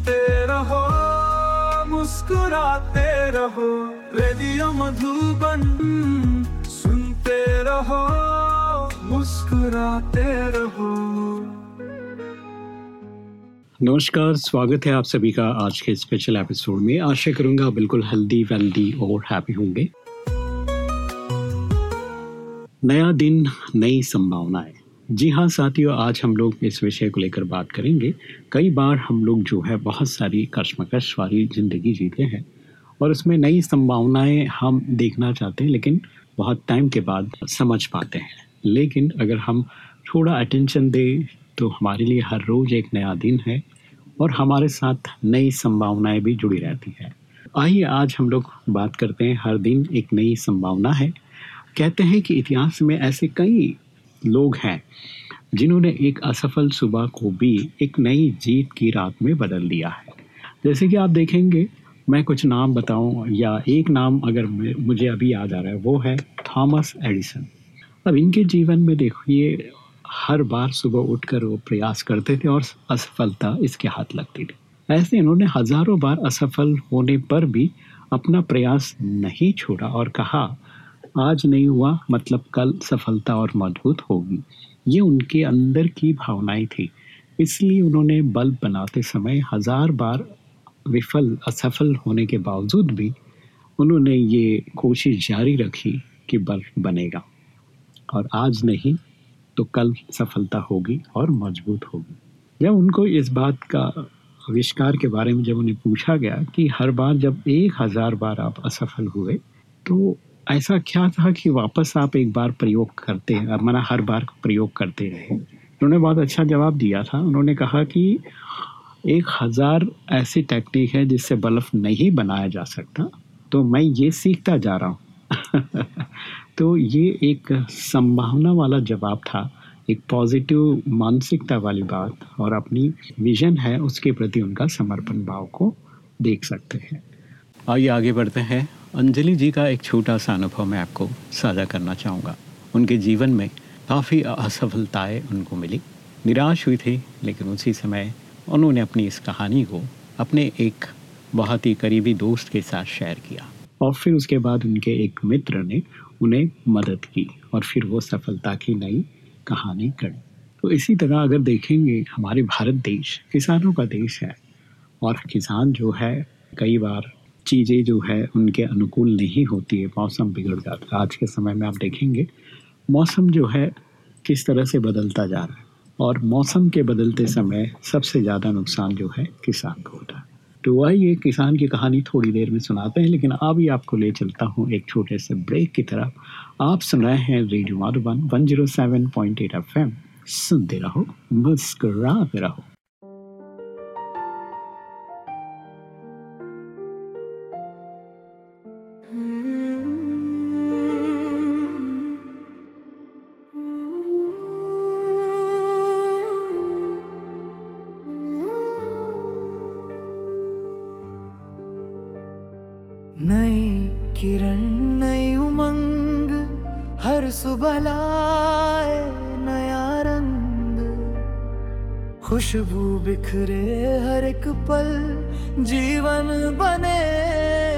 सुनते रहो, मुस्कुराते रहो, रेडियो मधुबन सुनते रहो, मुस्कुराते रहो। नमस्कार, स्वागत है आप सभी का आज के स्पेशल एपिसोड में। आशा करूँगा बिल्कुल हेल्दी वेल्दी और हैप्पी होंगे। नया दिन, नई संभावनाएँ। जी हाँ साथियों, आज हम लोग इस विषय को लेकर बात करेंगे। कई बार हम लोग जो है, बहुत सारी कश्मकश वाली ज़िंदगी जीते हैं और उसमें नई संभावनाएँ हम देखना चाहते हैं, लेकिन बहुत टाइम के बाद समझ पाते हैं। लेकिन अगर हम थोड़ा अटेंशन दें तो हमारे लिए हर रोज़ एक नया दिन है और हमारे साथ नई संभावनाएँ भी जुड़ी रहती हैं। आइए, आज हम लोग बात करते हैं, हर दिन एक नई संभावना है। कहते हैं कि इतिहास में ऐसे कई लोग हैं, जिन्होंने एक असफल सुबह को भी एक नई जीत की रात में बदल दिया है। जैसे कि आप देखेंगे, मैं कुछ नाम बताऊँ या एक नाम अगर मुझे अभी याद आ रहा है, वो है थॉमस एडिसन। अब इनके जीवन में देखिए, हर बार सुबह उठकर वो प्रयास करते थे और असफलता इसके हाथ लगती थी। ऐसे इन्होंने हज़ारों बार असफल होने पर भी अपना प्रयास नहीं छोड़ा और कहा आज नहीं हुआ मतलब कल सफलता और मज़बूत होगी। ये उनके अंदर की भावनाएँ थी। इसलिए उन्होंने बल्ब बनाते समय हज़ार बार विफल, असफल होने के बावजूद भी उन्होंने ये कोशिश जारी रखी कि बल्ब बनेगा। और आज नहीं तो कल सफलता होगी और मज़बूत होगी। जब उनको इस बात का आविष्कार के बारे में जब उन्हें पूछा गया कि हर बार जब एक हज़ार बार आप असफल हुए तो ऐसा क्या था कि वापस आप एक बार प्रयोग करते हैं मना हर बार प्रयोग करते रहे उन्होंने बहुत अच्छा जवाब दिया था। उन्होंने कहा कि एक हज़ार ऐसी टेक्निक है जिससे बल्ब नहीं बनाया जा सकता। तो मैं ये सीखता जा रहा हूँ। तो ये एक संभावना वाला जवाब था, एक पॉजिटिव मानसिकता वाली बात और अपनी विजन है, उसके प्रति उनका समर्पण भाव को देख सकते हैं। आइए आगे बढ़ते हैं। अंजलि जी का एक छोटा सा अनुभव मैं आपको साझा करना चाहूँगा। उनके जीवन में काफ़ी असफलताएँ उनको मिली। निराश हुई थी, लेकिन उसी समय उन्होंने अपनी इस कहानी को अपने एक बहुत ही करीबी दोस्त के साथ शेयर किया। और फिर उसके बाद उनके एक मित्र ने उन्हें मदद की और फिर वो सफलता की नई कहानी करी तो इसी तरह अगर देखेंगे, हमारे भारत देश किसानों का देश है और किसान जो है, कई बार चीज़ें जो है उनके अनुकूल नहीं होती है। मौसम बिगड़ जाता है। आज के समय में आप देखेंगे, मौसम जो है किस तरह से बदलता जा रहा है और मौसम के बदलते समय सबसे ज़्यादा नुकसान जो है किसान को होता है। तो वही ये किसान की कहानी थोड़ी देर में सुनाते हैं, लेकिन अभी आपको ले चलता हूँ एक छोटे से ब्रेक की तरफ़। आप सुन रहे हैं radio Madhuban one zero seven point eight F M. सुनते रहो, मुस्कुराते रहो। खुशबू बिखरे हर एक पल, जीवन बने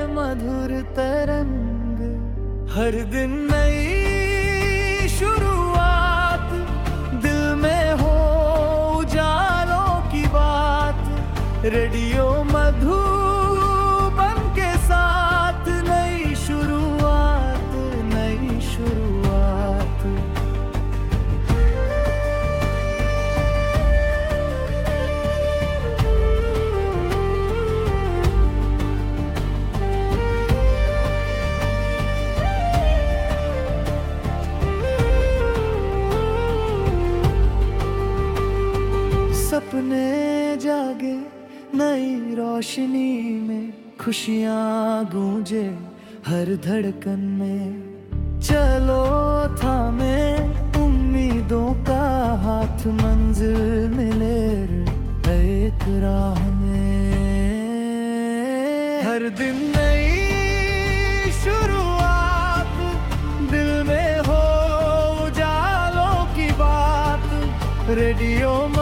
मधुर तरंग। हर दिन नई शुरुआत, दिल में हो उजालों की बात। रेडियो सपने जागे नई रोशनी में, खुशियाँ गूंजे हर धड़कन में। चलो था मैं उम्मीदों का हाथ मंजिल मिले एक राह में। हर दिन नई शुरुआत, दिल में हो उजालों की बात, रेडियो में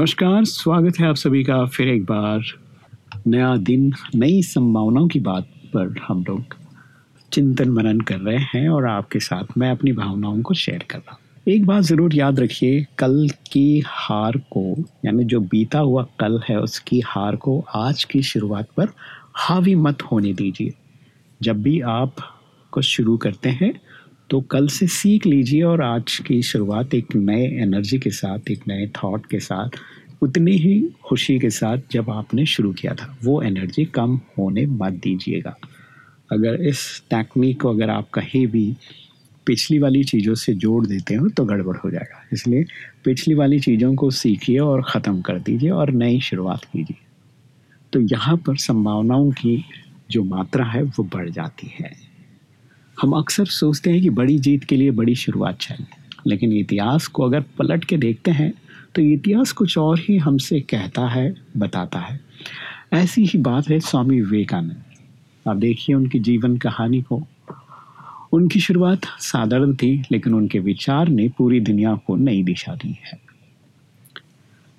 नमस्कार, स्वागत है आप सभी का फिर एक बार नया दिन, नई संभावनाओं की बात पर हम लोग चिंतन मनन कर रहे हैं और आपके साथ मैं अपनी भावनाओं को शेयर कर रहा हूँ। एक बात ज़रूर याद रखिए, कल की हार को, यानी जो बीता हुआ कल है, उसकी हार को आज की शुरुआत पर हावी मत होने दीजिए। जब भी आप कुछ शुरू करते हैं तो कल से सीख लीजिए और आज की शुरुआत एक नए एनर्जी के साथ, एक नए थॉट के साथ, उतनी ही खुशी के साथ जब आपने शुरू किया था। वो एनर्जी कम होने मत दीजिएगा। अगर इस टेक्निक को अगर आप कहीं भी पिछली वाली चीज़ों से जोड़ देते हो तो गड़बड़ हो जाएगा। इसलिए पिछली वाली चीज़ों को सीखिए और ख़त्म कर दीजिए और नई शुरुआत कीजिए। तो यहाँ पर संभावनाओं की जो मात्रा है, वो बढ़ जाती है। हम अक्सर सोचते हैं कि बड़ी जीत के लिए बड़ी शुरुआत चाहिए, लेकिन इतिहास को अगर पलट के देखते हैं तो इतिहास कुछ और ही हमसे कहता है, बताता है। ऐसी ही बात है स्वामी विवेकानंद। आप देखिए उनकी जीवन कहानी को। उनकी शुरुआत साधारण थी, लेकिन उनके विचार ने पूरी दुनिया को नई दिशा दी है।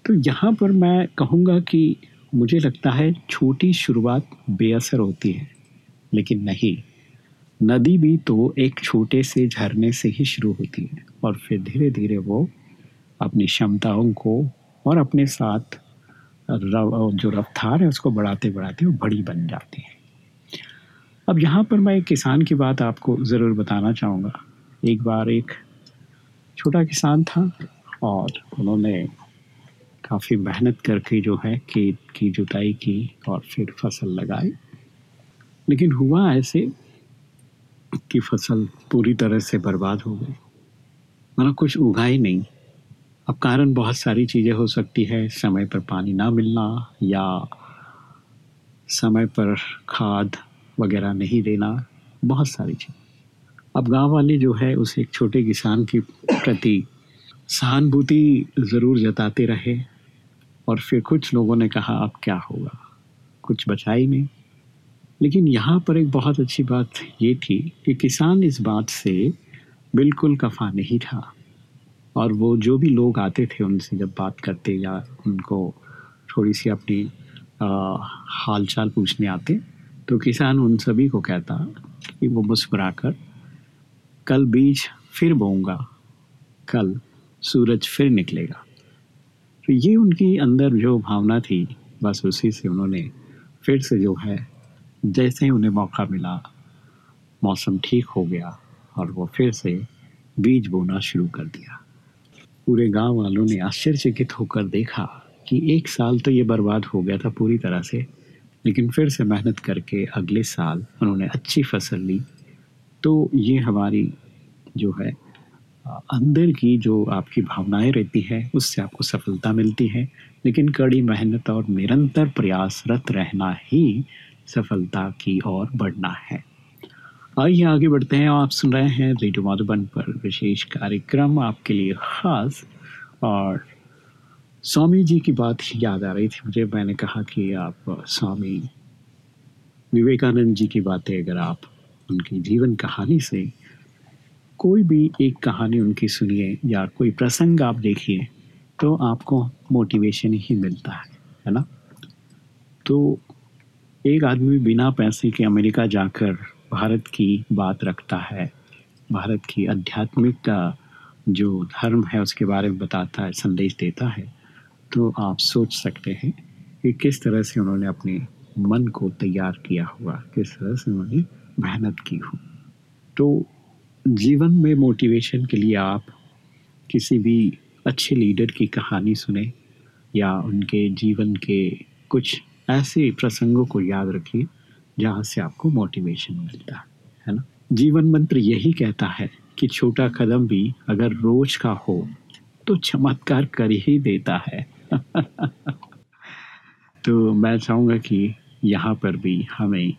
तो यहाँ पर मैं कहूँगा कि मुझे लगता है छोटी शुरुआत बेअसर होती है, लेकिन नहीं। नदी भी तो एक छोटे से झरने से ही शुरू होती है और फिर धीरे धीरे वो अपनी क्षमताओं को और अपने साथ जो रफ्तार है उसको बढ़ाते बढ़ाते वो बड़ी बन जाती है। अब यहाँ पर मैं एक किसान की बात आपको ज़रूर बताना चाहूँगा। एक बार एक छोटा किसान था और उन्होंने काफ़ी मेहनत करके जो है खेत की जुताई की और फिर फ़सल लगाई। लेकिन हुआ ऐसे की फ़सल पूरी तरह से बर्बाद हो गई। मतलब कुछ उगा ही नहीं। अब कारण बहुत सारी चीज़ें हो सकती है। समय पर पानी ना मिलना या समय पर खाद वगैरह नहीं देना, बहुत सारी चीज़। अब गाँव वाले जो है, उस एक छोटे किसान के प्रति सहानुभूति ज़रूर जताते रहे और फिर कुछ लोगों ने कहा, अब क्या होगा? कुछ बचा ही नहीं। लेकिन यहाँ पर एक बहुत अच्छी बात ये थी कि किसान इस बात से बिल्कुल कफा नहीं था। और वो जो भी लोग आते थे उनसे जब बात करते या उनको थोड़ी सी अपनी हाल चाल पूछने आते तो किसान उन सभी को कहता कि वो मुस्कुरा कर कल बीज फिर बोऊँगा, कल सूरज फिर निकलेगा। तो ये उनकी अंदर जो भावना थी, बस उसी से उन्होंने फिर से जो है जैसे ही उन्हें मौका मिला, मौसम ठीक हो गया और वो फिर से बीज बोना शुरू कर दिया। पूरे गाँव वालों ने आश्चर्यचकित होकर देखा कि एक साल तो ये बर्बाद हो गया था पूरी तरह से, लेकिन फिर से मेहनत करके अगले साल उन्होंने अच्छी फ़सल ली। तो ये हमारी जो है, अंदर की जो आपकी भावनाएँ रहती है, उससे आपको सफलता मिलती है। लेकिन कड़ी मेहनत और निरंतर प्रयासरत रहना ही सफलता की ओर बढ़ना है। आइए आगे बढ़ते हैं। आप सुन रहे हैं रेडियो मधुबन पर विशेष कार्यक्रम आपके लिए खास। और स्वामी जी की बात याद आ रही थी मुझे। मैंने कहा कि आप स्वामी विवेकानंद जी की बातें अगर आप उनकी जीवन कहानी से कोई भी एक कहानी उनकी सुनिए या कोई प्रसंग आप देखिए तो आपको मोटिवेशन ही मिलता है है ना? तो एक आदमी बिना पैसे के अमेरिका जाकर भारत की बात रखता है, भारत की आध्यात्मिक जो धर्म है उसके बारे में बताता है, संदेश देता है तो आप सोच सकते हैं कि किस तरह से उन्होंने अपने मन को तैयार किया हुआ, किस तरह से उन्होंने मेहनत की हो। तो जीवन में मोटिवेशन के लिए आप किसी भी अच्छे लीडर की कहानी सुने या उनके जीवन के कुछ ऐसे प्रसंगों को याद रखिए, जहाँ से आपको मोटिवेशन मिलता है ना? जीवन मंत्र यही कहता है कि छोटा कदम भी अगर रोज का हो तो चमत्कार कर ही देता है। तो मैं चाहूँगा कि यहाँ पर भी हमें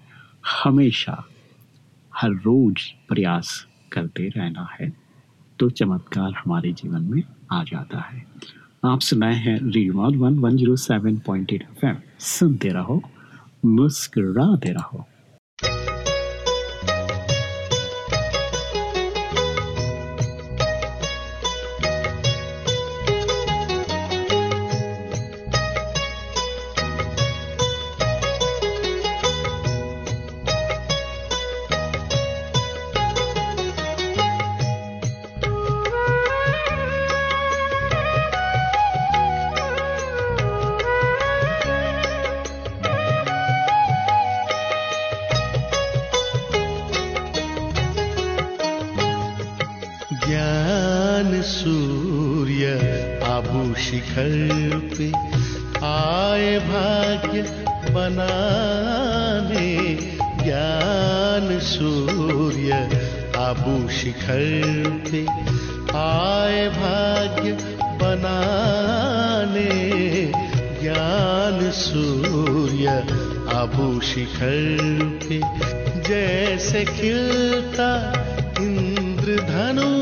हमेशा हर रोज प्रयास करते रहना है तो चमत्कार हमारे जीवन में आ जाता है। आप सुनाए हैं रीवाद one one zero seven point eight F सुनते रहो, मुस्कुराते रहो। ज्ञान सूर्य आबू शिखर पे आए भाग्य बनाने। ज्ञान सूर्य आबू शिखर पे आए भाग्य बनाने। ज्ञान सूर्य आबू शिखर पे जैसे खिलता इंद्रधनु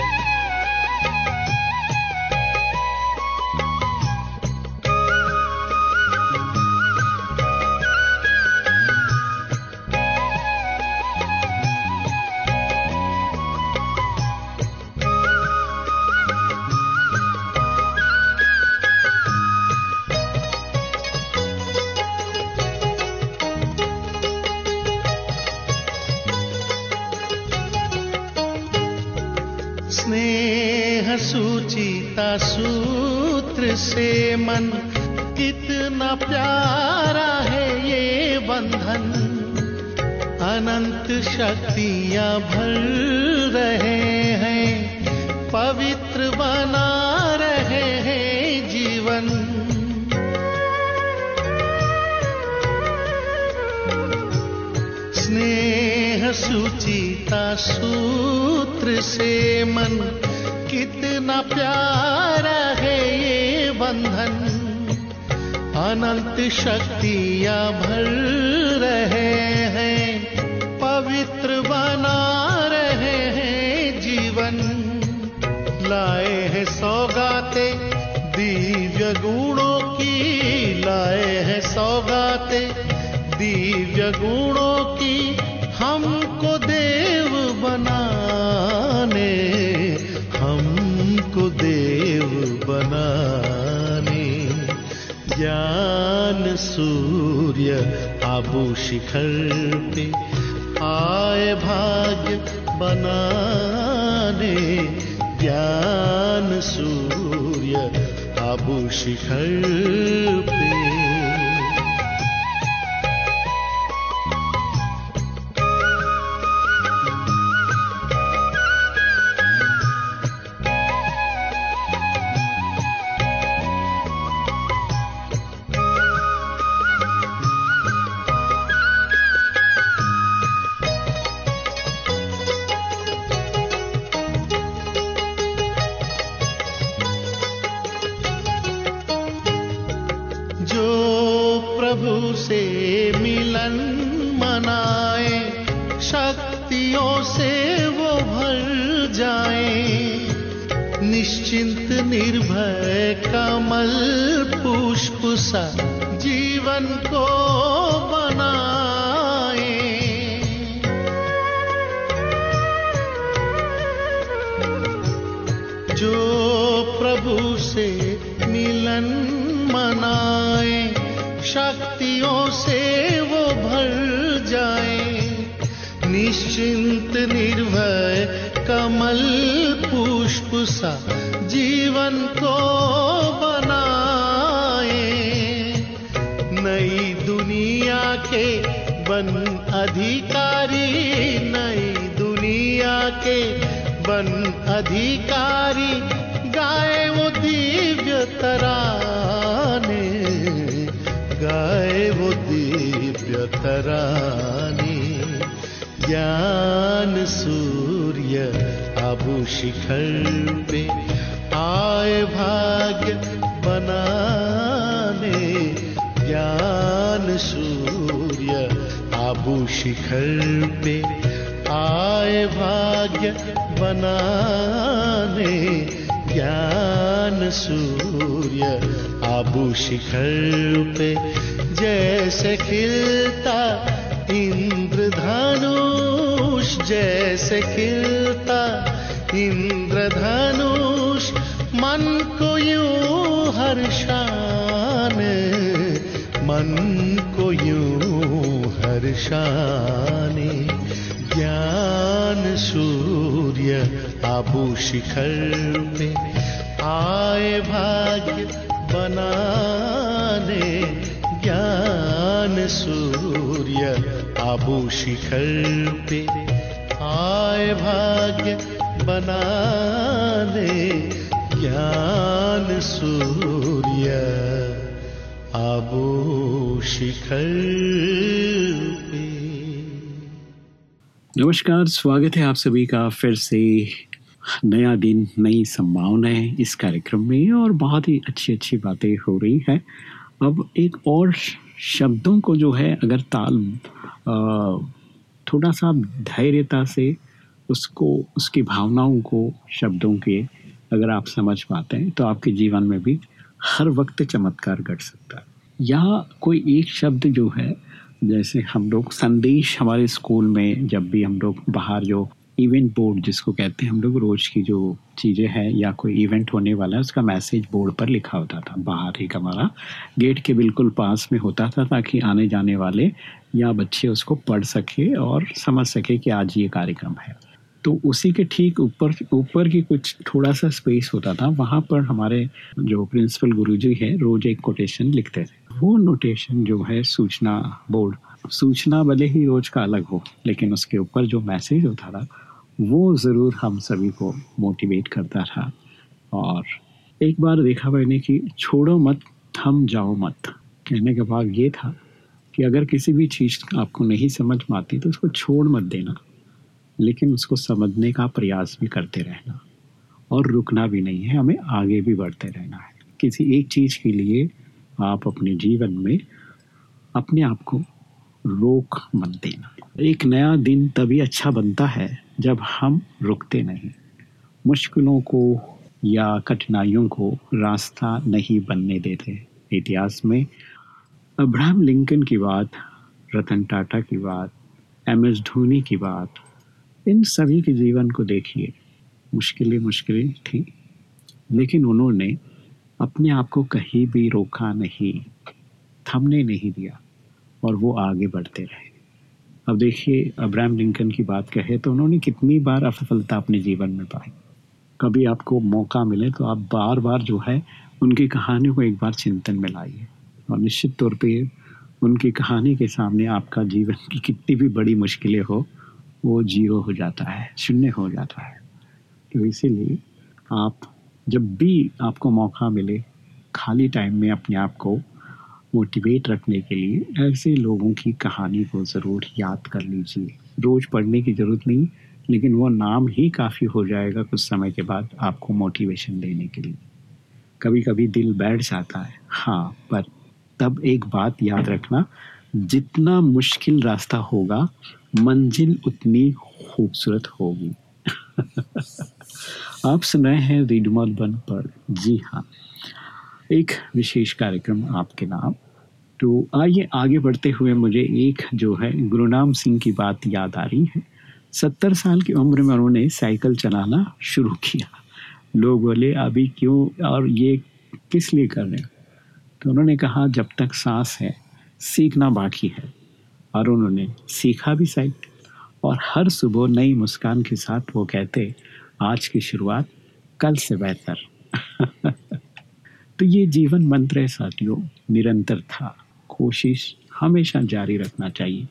शक्तियाँ भर रहे हैं, पवित्र बना रहे हैं जीवन। स्नेह सुचिता सूत्र से मन कितना प्यारा है ये बंधन। अनंत शक्तियाँ भर रहे हैं दिव्य गुणों की हमको देव बनाने, हमको देव बनाने। ज्ञान सूर्य आबू शिखर पे आए भाग्य बनाने। ज्ञान सूर्य आबू शिखर पे के बन अधिकारी गाए वो दिव्य तराने, गाए वो दिव्य तराने। ज्ञान सूर्य आबू शिखर पे आए भाग्य बनाने। ज्ञान सूर्य आबू शिखर पे आए भाग्य बनाने, ज्ञान सूर्य आबू शिखर पे। जैसे खिलता इंद्रधनुष, जैसे खिलता इंद्रधनुष, मन को यूँ हर्षाने मन को यूँ हर्षाने ज्ञान सूर्य आबू शिखर पे आए भाग्य बनाने। ज्ञान सूर्य आबू शिखर पे आए भाग्य बनाने। ज्ञान सूर्य आबू शिखर नमस्कार, स्वागत है आप सभी का फिर से। नया दिन, नई संभावनाएँ इस कार्यक्रम में और बहुत ही अच्छी अच्छी बातें हो रही हैं। अब एक और शब्दों को जो है, अगर ताल थोड़ा सा धैर्यता से उसको, उसकी भावनाओं को शब्दों के अगर आप समझ पाते हैं तो आपके जीवन में भी हर वक्त चमत्कार घट सकता है। या कोई एक शब्द जो है जैसे हम लोग संदेश हमारे स्कूल में जब भी हम लोग बाहर जो इवेंट बोर्ड जिसको कहते हैं, हम लोग रोज की जो चीज़ें हैं या कोई इवेंट होने वाला है, उसका मैसेज बोर्ड पर लिखा होता था। बाहर एक हमारा गेट के बिल्कुल पास में होता था ताकि आने जाने वाले या बच्चे उसको पढ़ सके और समझ सके कि आज ये कार्यक्रम है। तो उसी के ठीक ऊपर ऊपर की कुछ थोड़ा सा स्पेस होता था, वहाँ पर हमारे जो प्रिंसिपल गुरुजी है, रोज एक कोटेशन लिखते थे। वो नोटेशन जो है सूचना बोर्ड सूचना भले ही रोज का अलग हो, लेकिन उसके ऊपर जो मैसेज होता था, वो ज़रूर हम सभी को मोटिवेट करता था। और एक बार देखा मैंने कि छोड़ो मत, थम जाओ मत। कहने का भाग ये था कि अगर किसी भी चीज़ आपको नहीं समझ में आती तो उसको छोड़ मत देना, लेकिन उसको समझने का प्रयास भी करते रहना। और रुकना भी नहीं है, हमें आगे भी बढ़ते रहना है। किसी एक चीज़ के लिए आप अपने जीवन में अपने आप को रोक मत देना। एक नया दिन तभी अच्छा बनता है जब हम रुकते नहीं। मुश्किलों को या कठिनाइयों को रास्ता नहीं बनने देते। इतिहास में अब्राहम लिंकन की बात, रतन टाटा की बात, एम एस धोनी की बात, इन सभी के जीवन को देखिए। मुश्किलें मुश्किलें थी, लेकिन उन्होंने अपने आप को कहीं भी रोका नहीं, थमने नहीं दिया, और वो आगे बढ़ते रहे। अब देखिए, अब्राहम लिंकन की बात कहे तो उन्होंने कितनी बार असफलता अपने जीवन में पाई। कभी आपको मौका मिले तो आप बार बार जो है उनकी कहानियों को एक बार चिंतन में लाइए। और निश्चित तौर पे उनकी कहानी के सामने आपका जीवन की कितनी भी बड़ी मुश्किलें हो, वो ज़ीरो हो जाता है, शून्य हो जाता है। तो इसीलिए आप जब भी आपको मौका मिले, खाली टाइम में अपने आप को मोटिवेट रखने के लिए, ऐसे लोगों की कहानी को ज़रूर याद कर लीजिए। रोज़ पढ़ने की ज़रूरत नहीं, लेकिन वो नाम ही काफ़ी हो जाएगा कुछ समय के बाद आपको मोटिवेशन देने के लिए। कभी कभी दिल बैठ जाता है हाँ पर तब एक बात याद रखना, जितना मुश्किल रास्ता होगा, मंजिल उतनी खूबसूरत होगी। आप सुन रहे हैं रेडियो मधुबन पर। जी हाँ एक विशेष कार्यक्रम आपके नाम। तो आइए, आगे बढ़ते हुए मुझे एक जो है, गुरुनाम सिंह की बात याद आ रही है। सत्तर साल की उम्र में उन्होंने साइकिल चलाना शुरू किया। लोग बोले, अभी क्यों, और ये किस लिए कर रहे हैं? तो उन्होंने कहा, जब तक सांस है, सीखना बाकी है। और उन्होंने सीखा भी साइकिल। और हर सुबह नई मुस्कान के साथ वो कहते आज की शुरुआत कल से बेहतर। तो ये जीवन मंत्र है साथियों निरंतर था कोशिश हमेशा जारी रखना चाहिए।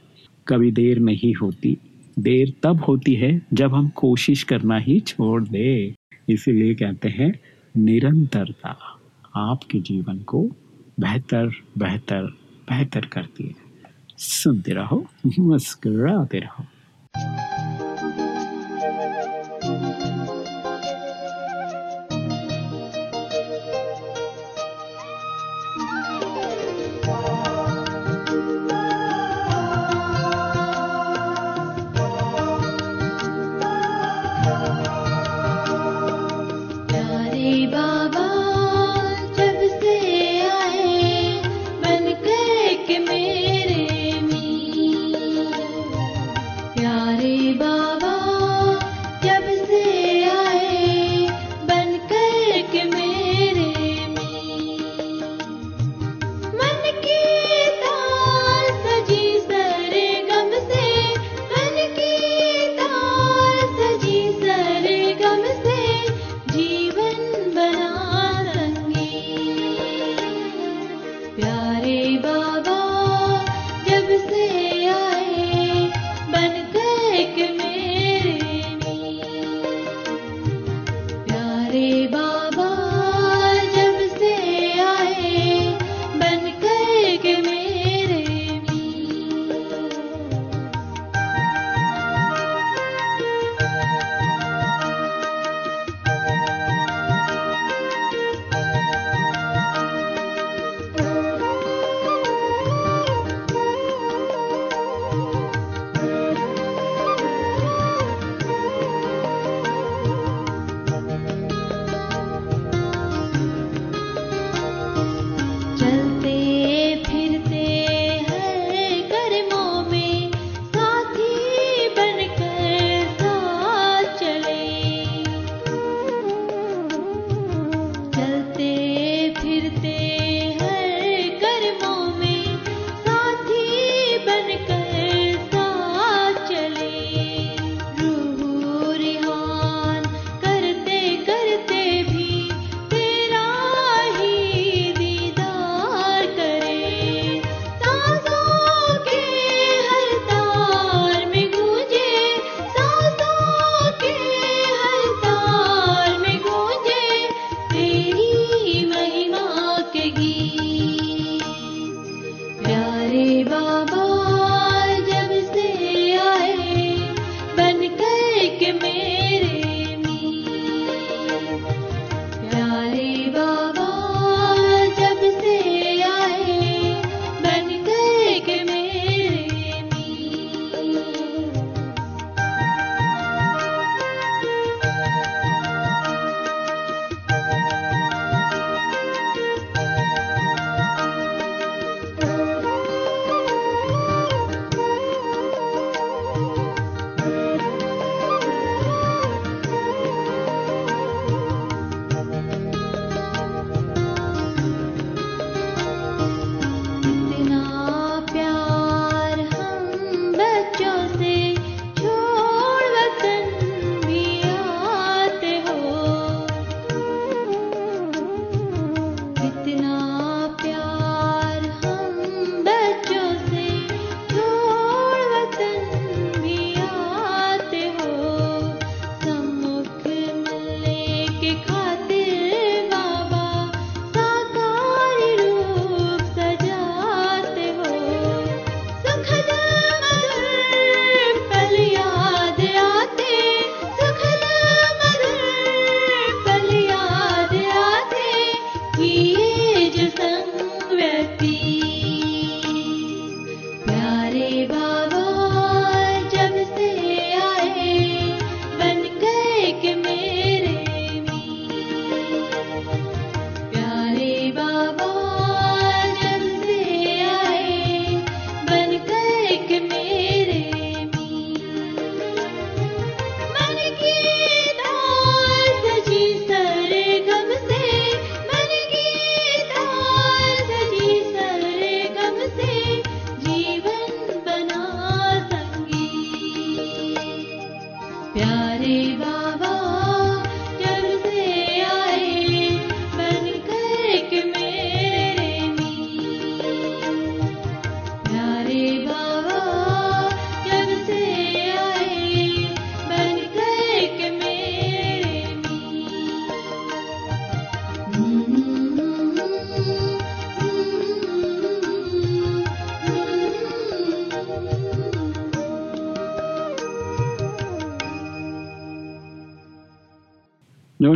कभी देर नहीं होती, देर तब होती है जब हम कोशिश करना ही छोड़ दे। इसीलिए कहते हैं, निरंतरता आपके जीवन को बेहतर बेहतर बेहतर करती है। सुनते रहो, मुस्कुराते रहो।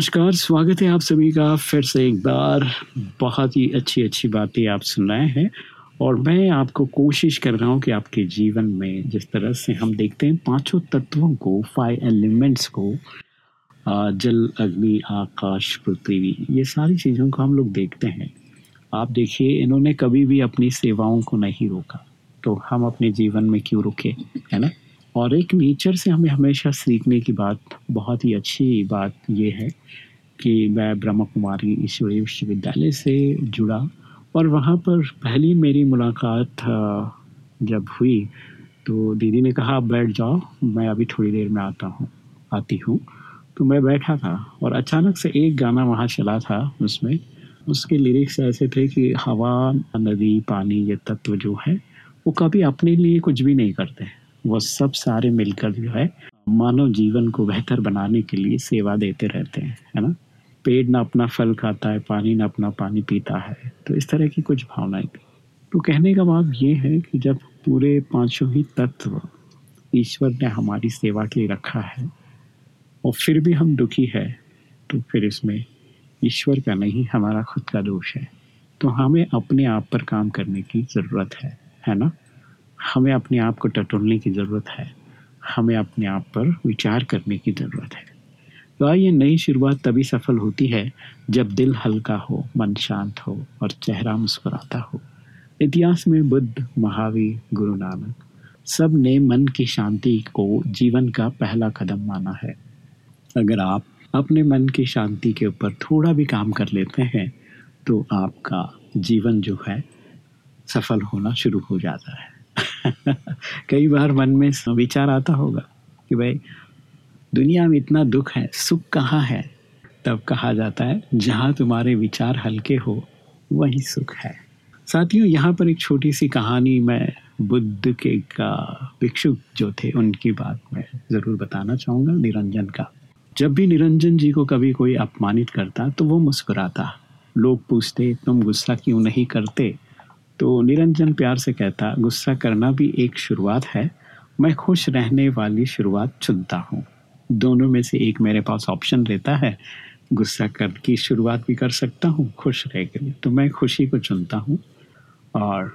नमस्कार, स्वागत है आप सभी का फिर से एक बार। बहुत ही अच्छी अच्छी बातें आप सुन रहे हैं और मैं आपको कोशिश कर रहा हूँ कि आपके जीवन में जिस तरह से हम देखते हैं, पाँचों तत्वों को फाइव एलिमेंट्स को जल, अग्नि, आकाश, पृथ्वी, ये सारी चीज़ों को हम लोग देखते हैं। आप देखिए, इन्होंने कभी भी अपनी सेवाओं को नहीं रोका तो हम अपने जीवन में क्यों रुके, है ना? और एक नेचर से हमें हमेशा सीखने की बात, बहुत ही अच्छी बात ये है कि मैं ब्रह्म कुमारी ईश्वरीय विश्वविद्यालय से जुड़ा और वहाँ पर पहली मेरी मुलाकात जब हुई तो दीदी ने कहा, बैठ जाओ, मैं अभी थोड़ी देर में आता हूँ, आती हूँ। तो मैं बैठा था और अचानक से एक गाना वहाँ चला था उसमें। उसके लिरिक्स ऐसे थे कि, हवा, नदी, पानी, ये तत्व जो है, वो कभी अपने लिए कुछ भी नहीं करते वो सब सारे मिलकर जो है, मानव जीवन को बेहतर बनाने के लिए सेवा देते रहते हैं, है ना? पेड़ ना अपना फल खाता है, पानी ना अपना पानी पीता है तो इस तरह की कुछ भावनाएँ थी तो कहने का भाव ये है कि जब पूरे पाँचों ही तत्व ईश्वर ने हमारी सेवा के लिए रखा है, और फिर भी हम दुखी है तो फिर इसमें ईश्वर का नहीं, हमारा खुद का दोष है। तो हमें अपने आप पर काम करने की ज़रूरत है है ना? हमें अपने आप को टटोलने की ज़रूरत है। हमें अपने आप पर विचार करने की ज़रूरत है। तो ये नई शुरुआत तभी सफल होती है जब दिल हल्का हो, मन शांत हो और चेहरा मुस्कुराता हो। इतिहास में बुद्ध, महावीर, गुरु नानक सबने मन की शांति को जीवन का पहला कदम माना है। अगर आप अपने मन की शांति के ऊपर थोड़ा भी काम कर लेते हैं तो आपका जीवन जो है सफल होना शुरू हो जाता है। कई बार मन में विचार आता होगा कि भाई, दुनिया में इतना दुख है, सुख कहाँ है? तब कहा जाता है, जहाँ तुम्हारे विचार हल्के हो, वही सुख है। साथियों, यहाँ पर एक छोटी सी कहानी मैं बुद्ध के का भिक्षुक जो थे, उनकी बात मैं ज़रूर बताना चाहूँगा, निरंजन का। जब भी निरंजन जी को कभी कोई अपमानित करता तो वो मुस्कुराता। लोग पूछते, तुम गुस्सा क्यों नहीं करते? तो निरंजन प्यार से कहता, गुस्सा करना भी एक शुरुआत है। मैं खुश रहने वाली शुरुआत चुनता हूँ। दोनों में से एक मेरे पास ऑप्शन रहता है। गुस्सा कर की शुरुआत भी कर सकता हूँ, खुश रह के तो मैं खुशी को चुनता हूँ और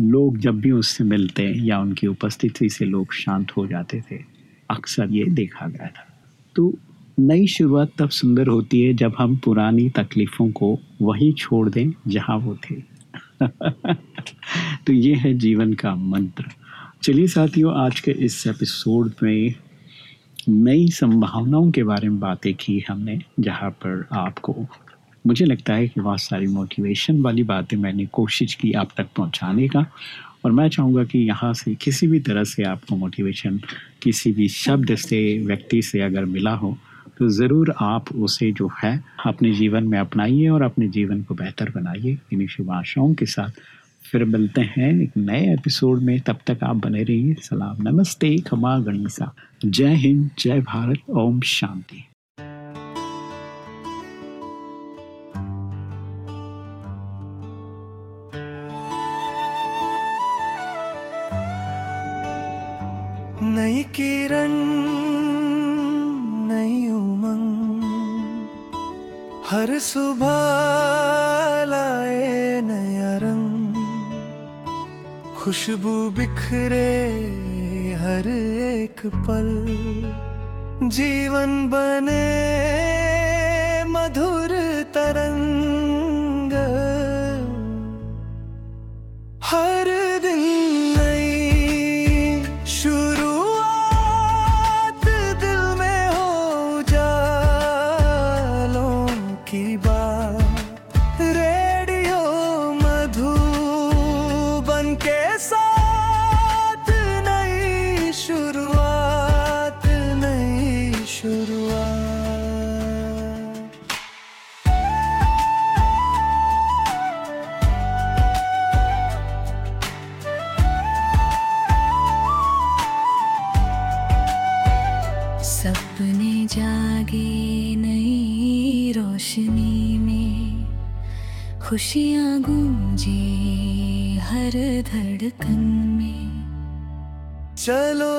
लोग जब भी उससे मिलते या उनकी उपस्थिति से लोग शांत हो जाते थे, अक्सर ये देखा गया था। तो नई शुरुआत तब सुंदर होती है जब हम पुरानी तकलीफ़ों को वहीं छोड़ दें जहाँ वो थे। तो ये है जीवन का मंत्र। चलिए साथियों, आज के इस एपिसोड में नई संभावनाओं के बारे में बातें की हमने, जहाँ पर आपको, मुझे लगता है कि बहुत सारी मोटिवेशन वाली बातें मैंने कोशिश की आप तक पहुँचाने का। और मैं चाहूँगा कि यहाँ से किसी भी तरह से आपको मोटिवेशन किसी भी शब्द से, व्यक्ति से अगर मिला हो तो ज़रूर आप उसे जो है अपने जीवन में अपनाइए और अपने जीवन को बेहतर बनाइए। इन्हीं शुभ आशाओं के साथ फिर मिलते हैं एक नए एपिसोड में। तब तक आप बने रहिए। सलाम। नमस्ते। खमा गणिसा। जय हिंद। जय भारत। ओम शांति। नई किरण हर सुबह लाए नया रंग। खुशबू बिखरे हर एक पल। जीवन बने मधुर तरंग। चलो